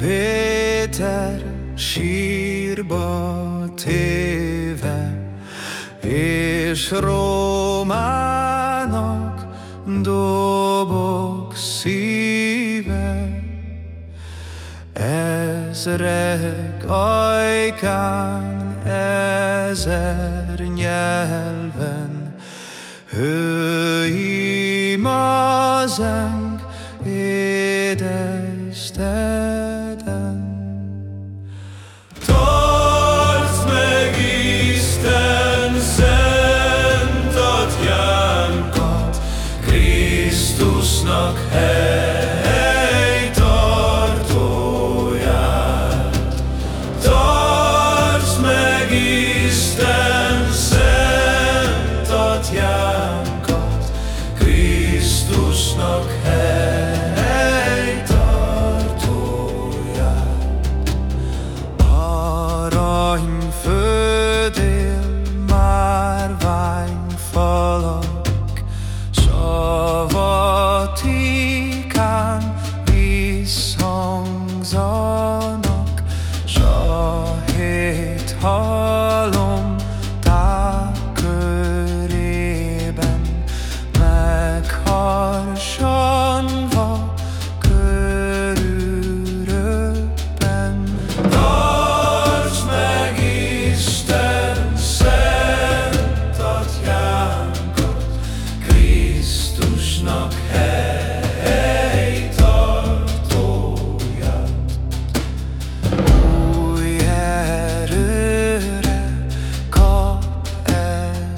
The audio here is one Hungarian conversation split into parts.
Péter sírba téve, és Rómának dobok szíve. Ezrek ajkán, ezer nyelven, hőim az édes Krisztusnak hely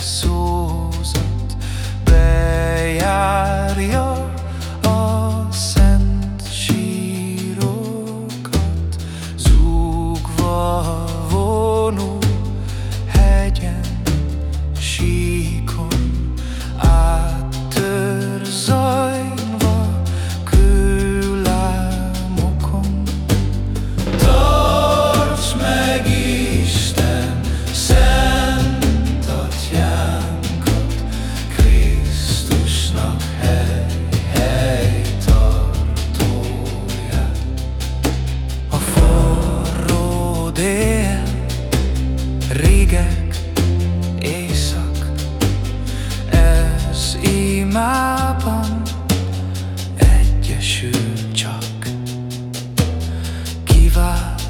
so egyesül csak. Kivált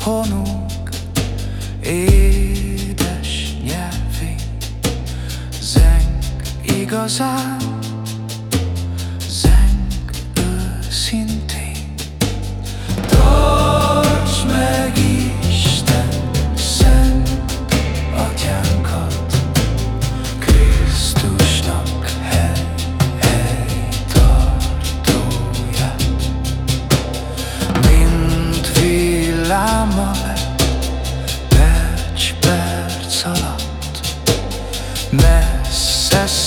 honuk édes nyelvén zeng igazán,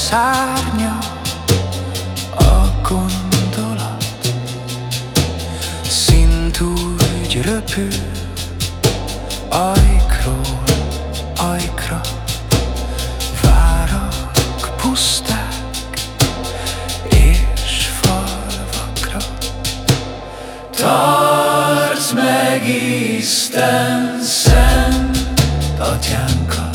szárnya a gondolat, szint úgy röpül ajkról ajkra, várak puszták és falvakra. Tarts meg Isten szent atyánkat,